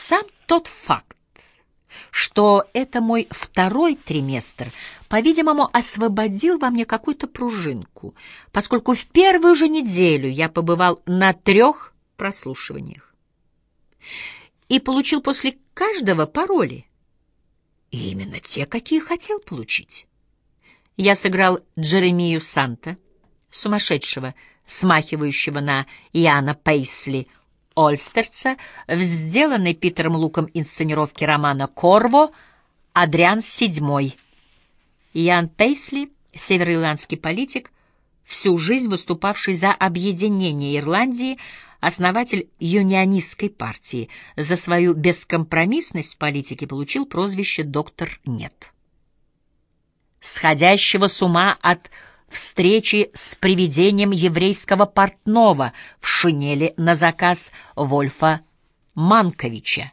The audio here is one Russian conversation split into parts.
Сам тот факт, что это мой второй триместр, по-видимому, освободил во мне какую-то пружинку, поскольку в первую же неделю я побывал на трех прослушиваниях и получил после каждого пароли. И именно те, какие хотел получить. Я сыграл Джеремию Санта, сумасшедшего, смахивающего на Иоанна Пейсли, Ольстерца в сделанной Питером Луком инсценировке романа «Корво» «Адриан VII». Иоанн Пейсли, североирландский политик, всю жизнь выступавший за объединение Ирландии, основатель юнионистской партии, за свою бескомпромиссность в политике получил прозвище «Доктор Нет». Сходящего с ума от встречи с привидением еврейского портного в шинели на заказ Вольфа Манковича.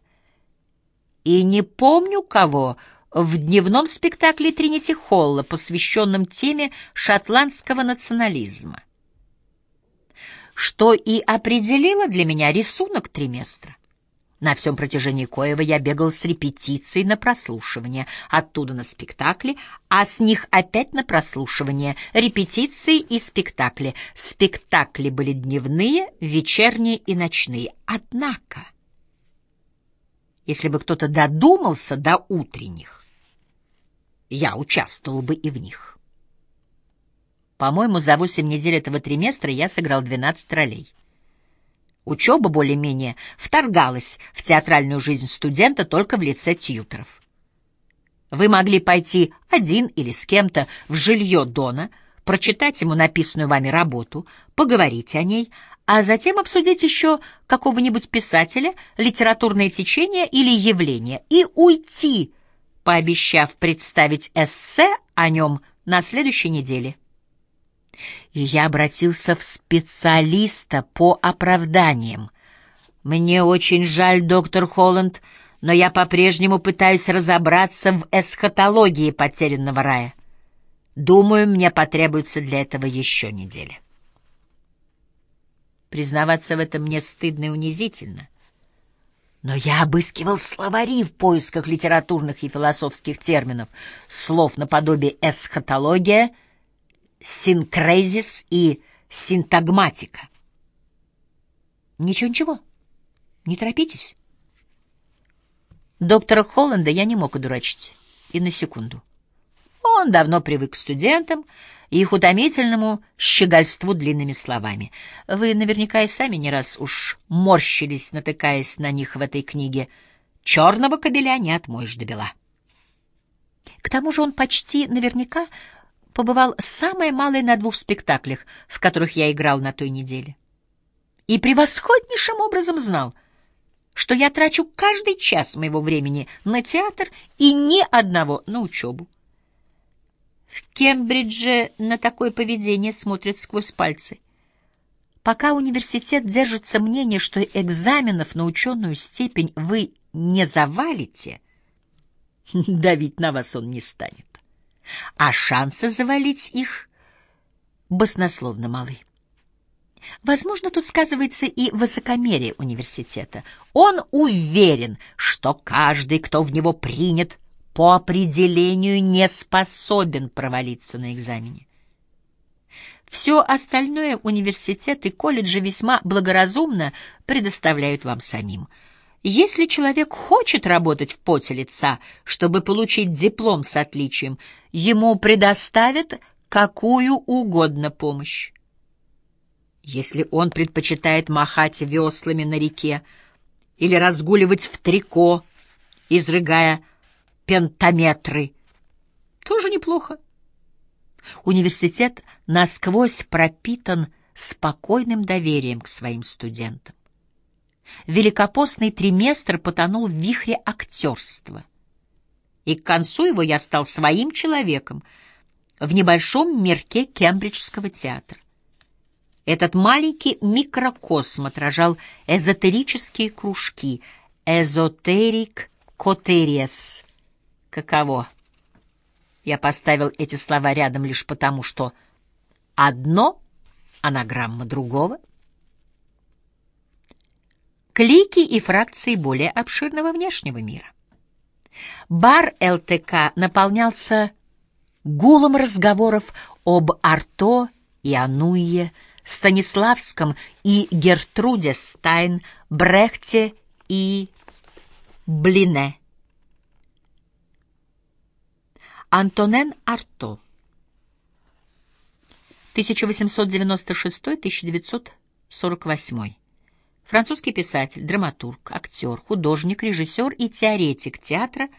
И не помню кого в дневном спектакле Тринити Холла, посвященном теме шотландского национализма, что и определило для меня рисунок триместра. На всем протяжении коего я бегал с репетицией на прослушивание, оттуда на спектакли, а с них опять на прослушивание, репетиции и спектакли. Спектакли были дневные, вечерние и ночные. Однако, если бы кто-то додумался до утренних, я участвовал бы и в них. По-моему, за восемь недель этого триместра я сыграл 12 ролей. Учеба более-менее вторгалась в театральную жизнь студента только в лице тьюторов. Вы могли пойти один или с кем-то в жилье Дона, прочитать ему написанную вами работу, поговорить о ней, а затем обсудить еще какого-нибудь писателя, литературное течение или явление и уйти, пообещав представить эссе о нем на следующей неделе и я обратился в специалиста по оправданиям. «Мне очень жаль, доктор Холланд, но я по-прежнему пытаюсь разобраться в эсхатологии потерянного рая. Думаю, мне потребуется для этого еще неделя». Признаваться в этом мне стыдно и унизительно. Но я обыскивал словари в поисках литературных и философских терминов, слов наподобие «эсхатология», синкрезис и синтагматика. Ничего-ничего, не торопитесь. Доктора Холланда я не мог одурачить и на секунду. Он давно привык к студентам и их утомительному щегольству длинными словами. Вы наверняка и сами не раз уж морщились, натыкаясь на них в этой книге. «Черного кобеля не отмоешь до бела». К тому же он почти наверняка побывал самое малое на двух спектаклях, в которых я играл на той неделе. И превосходнейшим образом знал, что я трачу каждый час моего времени на театр и ни одного на учебу. В Кембридже на такое поведение смотрят сквозь пальцы. Пока университет держится мнение, что экзаменов на ученую степень вы не завалите, давить на вас он не станет а шансы завалить их баснословно малы. Возможно, тут сказывается и высокомерие университета. Он уверен, что каждый, кто в него принят, по определению не способен провалиться на экзамене. Все остальное университеты и колледжи весьма благоразумно предоставляют вам самим – если человек хочет работать в поте лица, чтобы получить диплом с отличием, ему предоставят какую угодно помощь. Если он предпочитает махать веслами на реке или разгуливать в трико, изрыгая пентаметры, тоже неплохо. Университет насквозь пропитан спокойным доверием к своим студентам. Великопостный триместр потонул в вихре актерства. И к концу его я стал своим человеком в небольшом мирке Кембриджского театра. Этот маленький микрокосм отражал эзотерические кружки, эзотерик котериес. Каково? Я поставил эти слова рядом лишь потому, что одно — анаграмма другого — клики и фракции более обширного внешнего мира. Бар ЛТК наполнялся гулом разговоров об Арто и Ануе, Станиславском и Гертруде Стайн, Брехте и Блине. Антонен Арто 1896-1948 Французский писатель, драматург, актер, художник, режиссер и теоретик театра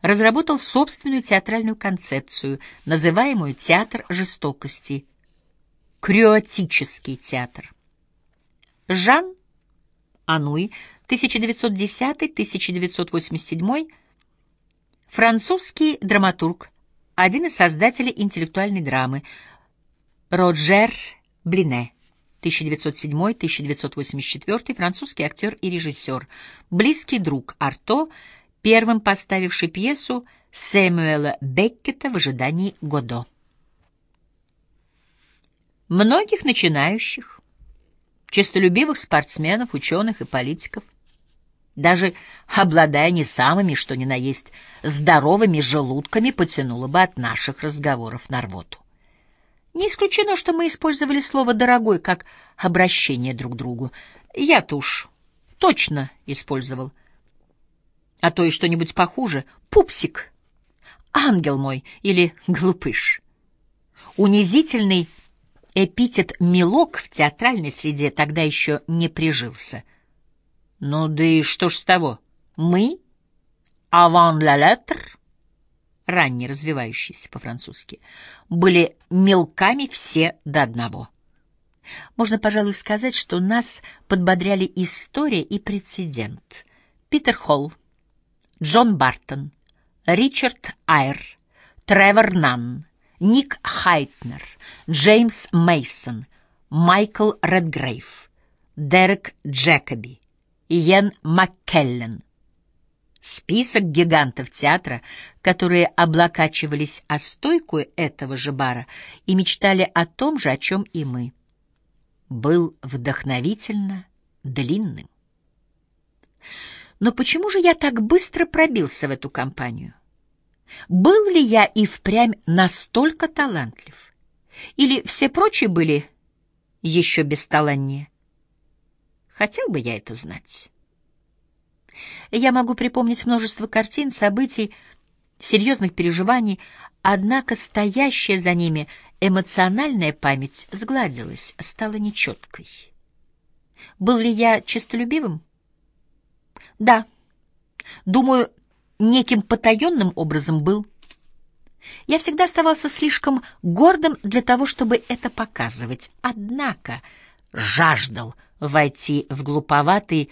разработал собственную театральную концепцию, называемую «театр жестокости» — крюотический театр. Жан Ануй, 1910-1987, французский драматург, один из создателей интеллектуальной драмы, Роджер Блине, 1907-1984, французский актер и режиссер, близкий друг Арто, первым поставивший пьесу Сэмюэла Беккета в ожидании Годо. Многих начинающих, честолюбивых спортсменов, ученых и политиков, даже обладая не самыми, что ни на есть, здоровыми желудками, потянуло бы от наших разговоров на рвоту. Не исключено, что мы использовали слово «дорогой» как обращение друг к другу. Я-то уж точно использовал. А то и что-нибудь похуже. Пупсик, ангел мой или глупыш. Унизительный эпитет «милок» в театральной среде тогда еще не прижился. Ну да и что ж с того? Мы, avant la lettre, ранне развивающиеся по-французски, были мелками все до одного. Можно, пожалуй, сказать, что нас подбодряли история и прецедент. Питер Холл, Джон Бартон, Ричард Айр, Тревор Нанн, Ник Хайтнер, Джеймс Мейсон, Майкл Редгрейв, Дерек Джекоби, Иен Маккеллен — Список гигантов театра, которые облокачивались о стойку этого же бара и мечтали о том же, о чем и мы, был вдохновительно длинным. Но почему же я так быстро пробился в эту компанию? Был ли я и впрямь настолько талантлив? Или все прочие были еще бесталаннее? Хотел бы я это знать. Я могу припомнить множество картин, событий, серьезных переживаний, однако стоящая за ними эмоциональная память сгладилась, стала нечеткой. Был ли я честолюбивым? Да. Думаю, неким потаенным образом был. Я всегда оставался слишком гордым для того, чтобы это показывать, однако жаждал войти в глуповатый,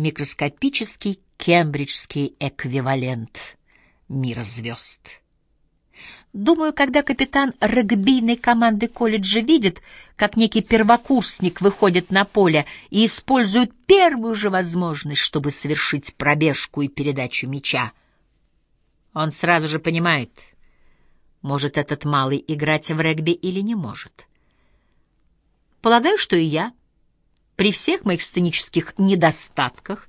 микроскопический кембриджский эквивалент мира звезд. Думаю, когда капитан регбийной команды колледжа видит, как некий первокурсник выходит на поле и использует первую же возможность, чтобы совершить пробежку и передачу мяча, он сразу же понимает, может этот малый играть в регби или не может. Полагаю, что и я — при всех моих сценических недостатках,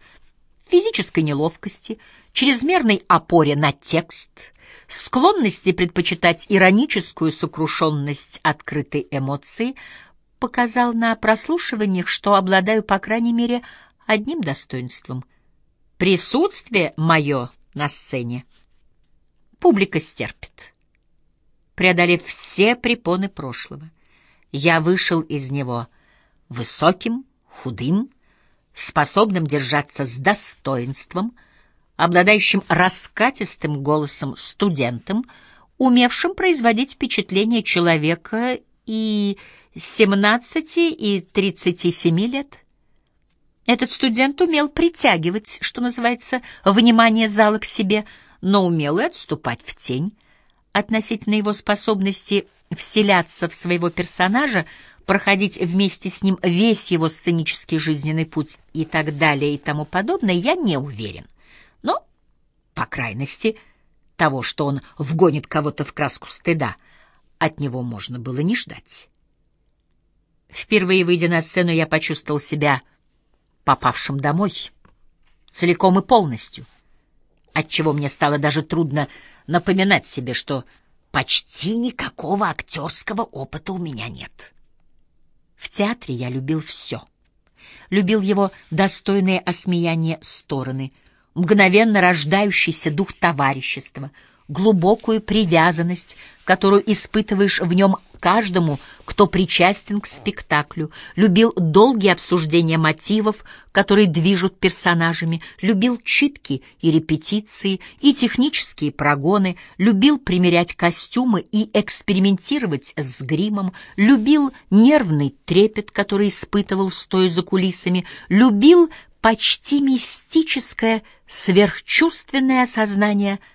физической неловкости, чрезмерной опоре на текст, склонности предпочитать ироническую сокрушенность открытой эмоции, показал на прослушиваниях, что обладаю, по крайней мере, одним достоинством — присутствие мое на сцене. Публика стерпит. Преодолев все препоны прошлого, я вышел из него высоким, худым, способным держаться с достоинством, обладающим раскатистым голосом студентом, умевшим производить впечатление человека и 17 и 37 лет. Этот студент умел притягивать, что называется, внимание зала к себе, но умел и отступать в тень. Относительно его способности вселяться в своего персонажа — проходить вместе с ним весь его сценический жизненный путь и так далее и тому подобное, я не уверен. Но, по крайности, того, что он вгонит кого-то в краску стыда, от него можно было не ждать. Впервые выйдя на сцену, я почувствовал себя попавшим домой, целиком и полностью, отчего мне стало даже трудно напоминать себе, что почти никакого актерского опыта у меня нет. В театре я любил все. Любил его достойные осмеяния стороны, мгновенно рождающийся дух товарищества — глубокую привязанность, которую испытываешь в нем каждому, кто причастен к спектаклю, любил долгие обсуждения мотивов, которые движут персонажами, любил читки и репетиции, и технические прогоны, любил примерять костюмы и экспериментировать с гримом, любил нервный трепет, который испытывал, стоя за кулисами, любил почти мистическое, сверхчувственное осознание –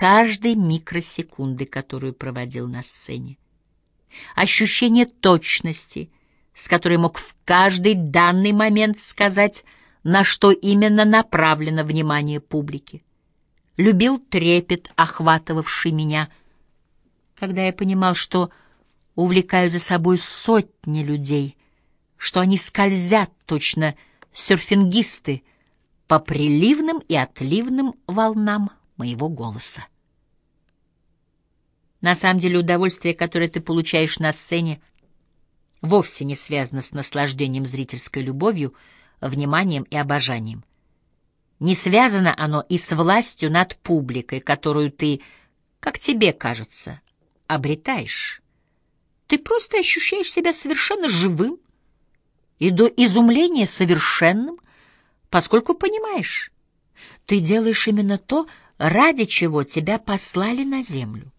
каждой микросекунды, которую проводил на сцене. Ощущение точности, с которой мог в каждый данный момент сказать, на что именно направлено внимание публики. Любил трепет, охватывавший меня, когда я понимал, что увлекаю за собой сотни людей, что они скользят точно серфингисты по приливным и отливным волнам моего голоса. На самом деле удовольствие, которое ты получаешь на сцене, вовсе не связано с наслаждением зрительской любовью, вниманием и обожанием. Не связано оно и с властью над публикой, которую ты, как тебе кажется, обретаешь. Ты просто ощущаешь себя совершенно живым и до изумления совершенным, поскольку понимаешь, ты делаешь именно то, ради чего тебя послали на землю.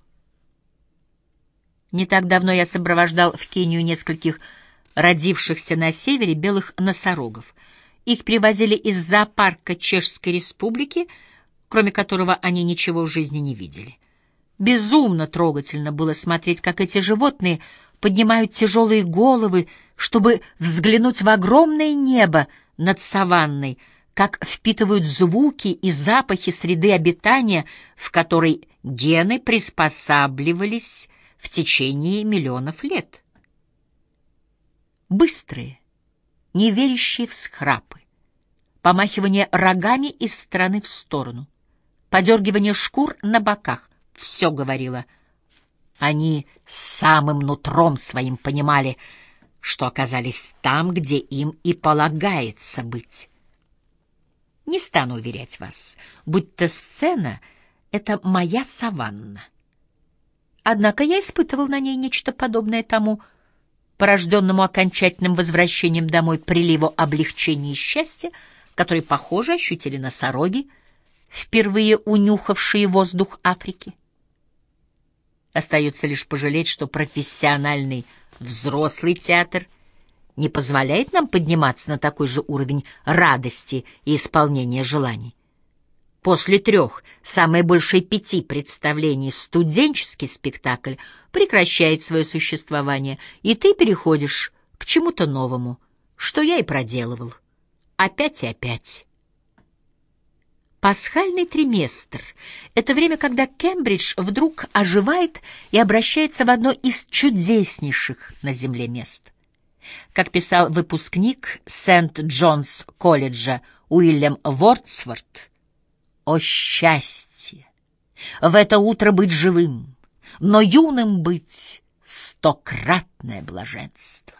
Не так давно я сопровождал в Кению нескольких родившихся на севере белых носорогов. Их привозили из зоопарка Чешской Республики, кроме которого они ничего в жизни не видели. Безумно трогательно было смотреть, как эти животные поднимают тяжелые головы, чтобы взглянуть в огромное небо над саванной — как впитывают звуки и запахи среды обитания, в которой гены приспосабливались в течение миллионов лет. Быстрые, неверящие всхрапы, помахивание рогами из стороны в сторону, подергивание шкур на боках — все говорило. Они самым нутром своим понимали, что оказались там, где им и полагается быть. Не стану уверять вас, будто сцена — это моя саванна. Однако я испытывал на ней нечто подобное тому, порожденному окончательным возвращением домой приливу облегчения и счастья, который, похоже, ощутили носороги, впервые унюхавшие воздух Африки. Остается лишь пожалеть, что профессиональный взрослый театр — не позволяет нам подниматься на такой же уровень радости и исполнения желаний. После трех, самое большее пяти представлений студенческий спектакль прекращает свое существование, и ты переходишь к чему-то новому, что я и проделывал. Опять и опять. Пасхальный триместр — это время, когда Кембридж вдруг оживает и обращается в одно из чудеснейших на Земле мест — как писал выпускник Сент-Джонс колледжа Уильям Вордсворт, «О счастье! В это утро быть живым, но юным быть — стократное блаженство».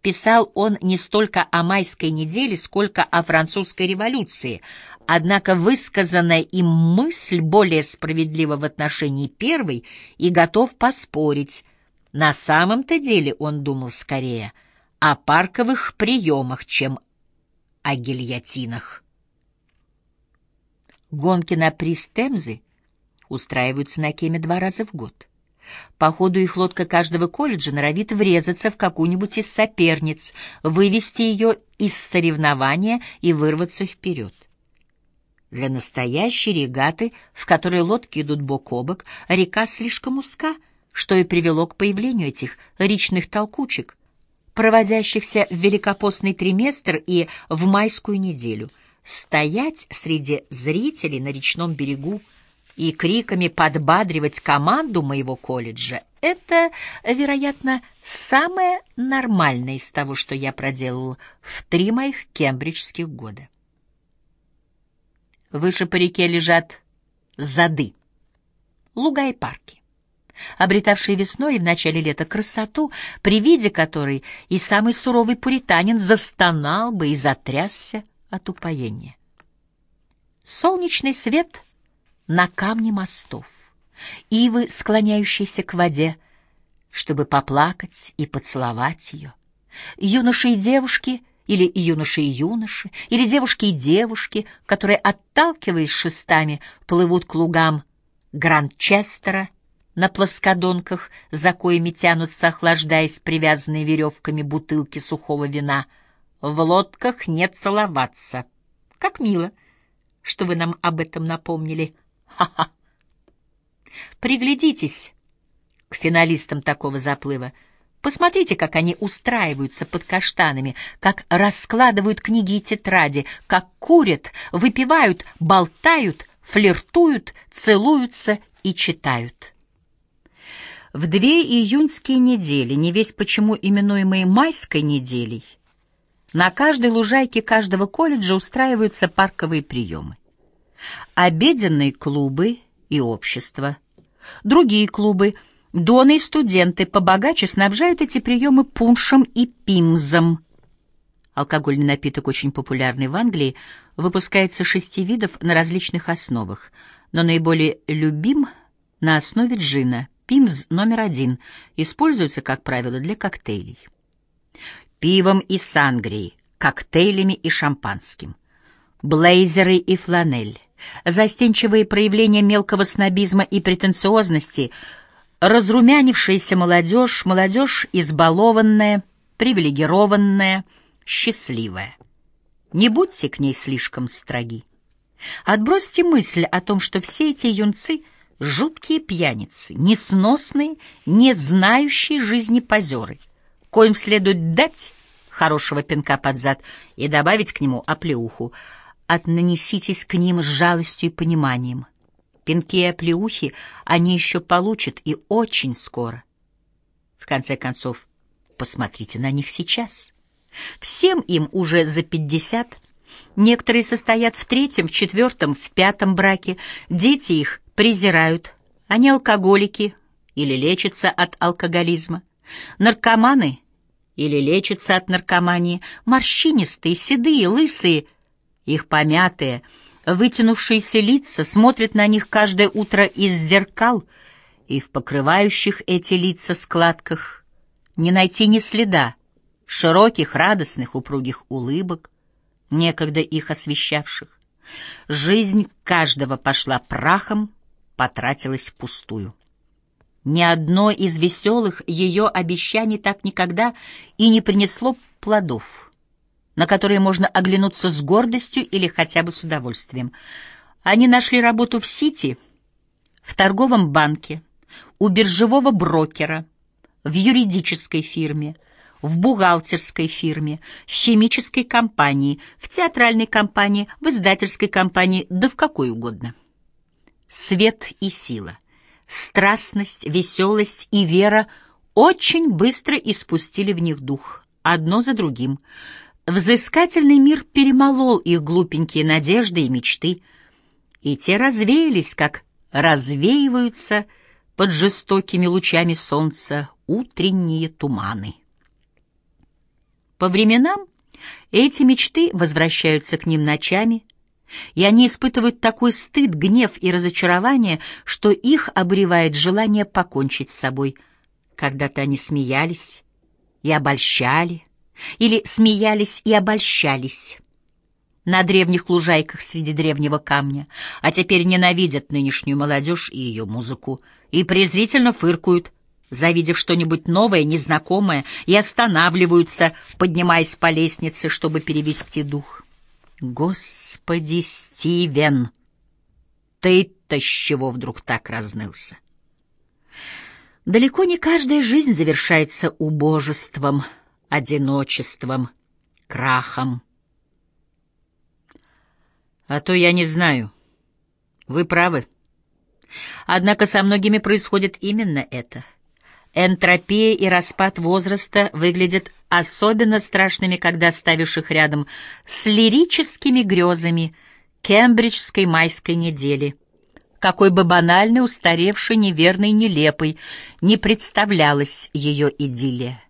Писал он не столько о майской неделе, сколько о французской революции, однако высказанная им мысль более справедлива в отношении первой и готов поспорить — на самом-то деле он думал скорее о парковых приемах, чем о гильотинах. Гонки на приз Темзы устраиваются на Кеме два раза в год. По ходу их лодка каждого колледжа норовит врезаться в какую-нибудь из соперниц, вывести ее из соревнования и вырваться вперед. Для настоящей регаты, в которой лодки идут бок о бок, река слишком узка — что и привело к появлению этих речных толкучек, проводящихся в великопостный триместр и в майскую неделю. Стоять среди зрителей на речном берегу и криками подбадривать команду моего колледжа — Это, вероятно, самое нормальное из того, что я проделал в три моих кембриджских года. Выше по реке лежат зады, луга и парки, обретавшие весной и в начале лета красоту, при виде которой и самый суровый пуританин застонал бы и затрясся от упоения. Солнечный свет на камне мостов, ивы, склоняющиеся к воде, чтобы поплакать и поцеловать ее, юноши и девушки — или юноши и юноши, или девушки и девушки, которые, отталкиваясь шестами, плывут к лугам Грандчестера на плоскодонках, за коими тянутся, охлаждаясь привязанные веревками бутылки сухого вина. В лодках не целоваться. Как мило, что вы нам об этом напомнили. Ха-ха. Приглядитесь к финалистам такого заплыва — Посмотрите, как они устраиваются под каштанами, как раскладывают книги и тетради, как курят, выпивают, болтают, флиртуют, целуются и читают. В две июньские недели, не весь почему именуемые майской неделей, на каждой лужайке каждого колледжа устраиваются парковые приемы. Обеденные клубы и общества, другие клубы — Доны и студенты побогаче снабжают эти приемы пуншем и пимзом. Алкогольный напиток очень популярный в Англии, выпускается шести видов на различных основах, но наиболее любим на основе джина. Пимз номер один используется, как правило, для коктейлей. Пивом и сангрией, коктейлями и шампанским. Блейзеры и фланель. Застенчивые проявления мелкого снобизма и претенциозности – разрумянившаяся молодежь, молодежь избалованная, привилегированная, счастливая. Не будьте к ней слишком строги. Отбросьте мысль о том, что все эти юнцы — жуткие пьяницы, несносные, не знающие жизни позеры, коим следует дать хорошего пинка под зад и добавить к нему оплеуху. Отнанеситесь к ним с жалостью и пониманием — Пинки и оплеухи они еще получат и очень скоро. В конце концов, посмотрите на них сейчас. Всем им уже за пятьдесят. Некоторые состоят в третьем, в четвертом, в пятом браке. Дети их презирают. Они алкоголики или лечатся от алкоголизма. Наркоманы или лечатся от наркомании. Морщинистые, седые, лысые. Их помятые — Вытянувшиеся лица смотрят на них каждое утро из зеркал, и в покрывающих эти лица складках не найти ни следа широких, радостных, упругих улыбок, некогда их освещавших. Жизнь каждого пошла прахом, потратилась впустую. Ни одно из веселых ее обещаний так никогда и не принесло плодов — на которые можно оглянуться с гордостью или хотя бы с удовольствием. Они нашли работу в Сити, в торговом банке, у биржевого брокера, в юридической фирме, в бухгалтерской фирме, в химической компании, в театральной компании, в издательской компании, да в какой угодно. Свет и сила, страстность, веселость и вера очень быстро испустили в них дух, одно за другим — Взыскательный мир перемолол их глупенькие надежды и мечты, и те развеялись, как развеиваются под жестокими лучами солнца утренние туманы. По временам эти мечты возвращаются к ним ночами, и они испытывают такой стыд, гнев и разочарование, что их обревает желание покончить с собой. Когда-то они смеялись и обольщали, или смеялись и обольщались на древних лужайках среди древнего камня, а теперь ненавидят нынешнюю молодежь и ее музыку, и презрительно фыркают, завидев что-нибудь новое, незнакомое, и останавливаются, поднимаясь по лестнице, чтобы перевести дух. Господи, Стивен, ты-то с чего вдруг так разнылся? Далеко не каждая жизнь завершается убожеством — одиночеством, крахом. А то я не знаю. Вы правы. Однако со многими происходит именно это. Энтропия и распад возраста выглядят особенно страшными, когда ставишь их рядом с лирическими грезами кембриджской майской недели. Какой бы банальной, устаревшей, неверной, нелепой не представлялась ее идиллия.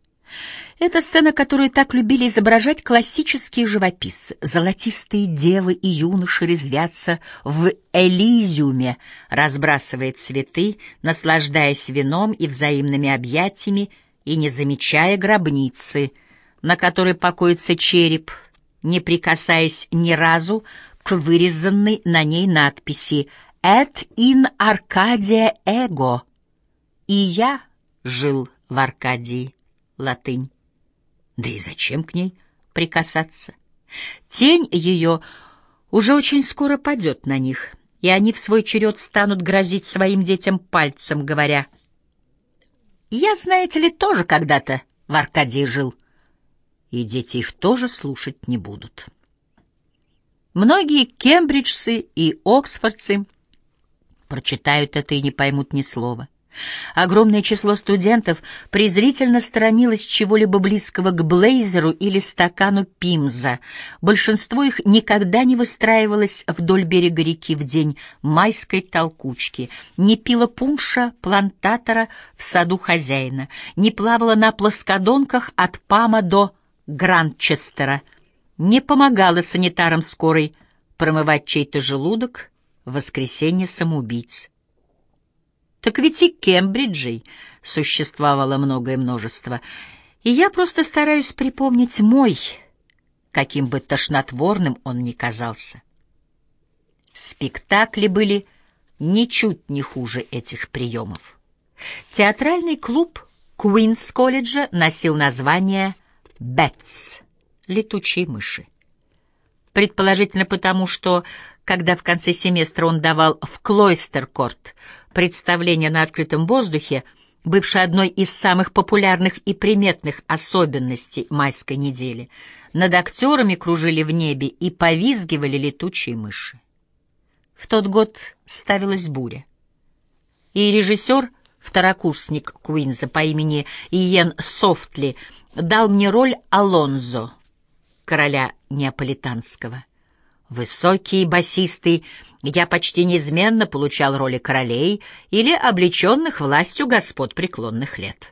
Это сцена, которую так любили изображать классические живописцы. Золотистые девы и юноши резвятся в Элизиуме, разбрасывая цветы, наслаждаясь вином и взаимными объятиями и не замечая гробницы, на которой покоится череп, не прикасаясь ни разу к вырезанной на ней надписи «Et in Arcadia ego» — «И я жил в Аркадии» — латынь. Да и зачем к ней прикасаться? Тень ее уже очень скоро падет на них, и они в свой черед станут грозить своим детям пальцем, говоря, «Я, знаете ли, тоже когда-то в Аркадии жил» и дети их тоже слушать не будут. Многие кембриджцы и оксфордцы прочитают это и не поймут ни слова. Огромное число студентов презрительно сторонилось чего-либо близкого к блейзеру или стакану пимза. Большинство их никогда не выстраивалось вдоль берега реки в день майской толкучки, не пило пунша плантатора в саду хозяина, не плавало на плоскодонках от Пама до Гранчестера, не помогало санитарам скорой промывать чей-то желудок в воскресенье самоубийц. Так ведь и Кембриджей существовало многое множество, и я просто стараюсь припомнить мой, каким бы тошнотворным он ни казался. Спектакли были ничуть не хуже этих приемов. Театральный клуб Куинс-колледжа носил название «Бэтс» — «Летучие мыши». Предположительно потому, что, когда в конце семестра он давал в Клойстеркорт представление на открытом воздухе, бывшее одной из самых популярных и приметных особенностей майской недели, над актерами кружили в небе и повизгивали летучие мыши. В тот год ставилась буря. И режиссер, второкурсник Куинза по имени Иен Софтли, дал мне роль Алонзо, короля неаполитанского. Высокий, басистый, я почти неизменно получал роли королей или облеченных властью господ преклонных лет.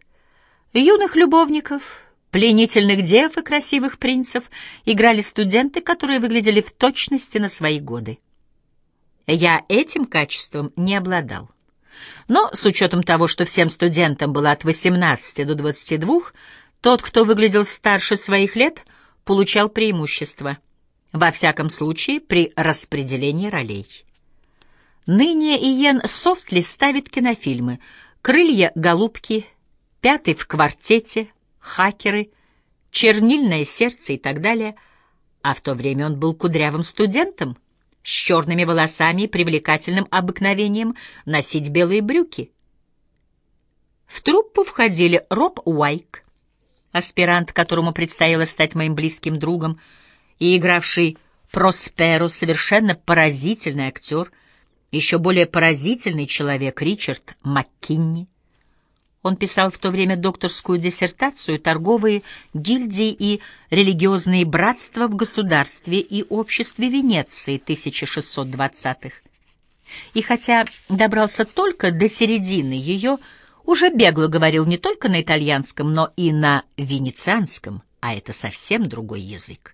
Юных любовников, пленительных дев и красивых принцев играли студенты, которые выглядели в точности на свои годы. Я этим качеством не обладал. Но с учетом того, что всем студентам было от 18 до 22, тот, кто выглядел старше своих лет, получал преимущество — во всяком случае при распределении ролей. Ныне Иен Софтли ставит кинофильмы «Крылья голубки», «Пятый в квартете», «Хакеры», «Чернильное сердце» и так далее, а в то время он был кудрявым студентом с черными волосами и привлекательным обыкновением носить белые брюки. В труппу входили Роб Уайк, аспирант, которому предстояло стать моим близким другом, и игравший Просперо, совершенно поразительный актер, еще более поразительный человек Ричард Маккинни. Он писал в то время докторскую диссертацию «Торговые гильдии и религиозные братства в государстве и обществе Венеции 1620-х». И хотя добрался только до середины ее, уже бегло говорил не только на итальянском, но и на венецианском, а это совсем другой язык.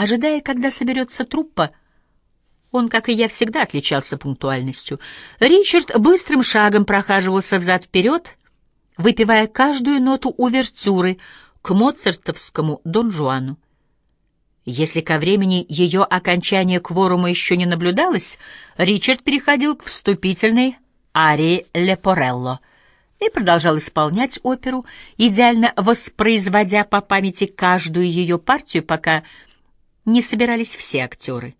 Ожидая, когда соберется труппа, он, как и я, всегда отличался пунктуальностью. Ричард быстрым шагом прохаживался взад-вперед, выпивая каждую ноту увертюры к моцартовскому Дон Жуану. Если ко времени ее окончания кворума еще не наблюдалось, Ричард переходил к вступительной арии Лепорелло и продолжал исполнять оперу, идеально воспроизводя по памяти каждую ее партию, пока не собирались все актеры.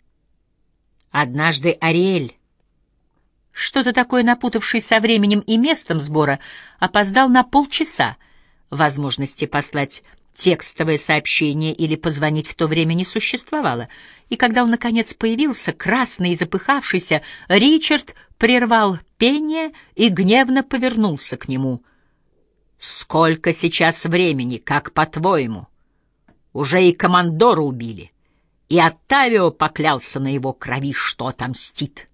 Однажды Ариэль, что-то такое напутавший со временем и местом сбора, опоздал на полчаса. Возможности послать текстовое сообщение или позвонить в то время не существовало. И когда он, наконец, появился, красный и запыхавшийся, Ричард прервал пение и гневно повернулся к нему. Сколько сейчас времени, как по-твоему? Уже и командора убили, и Оттавио поклялся на его крови, что отомстит.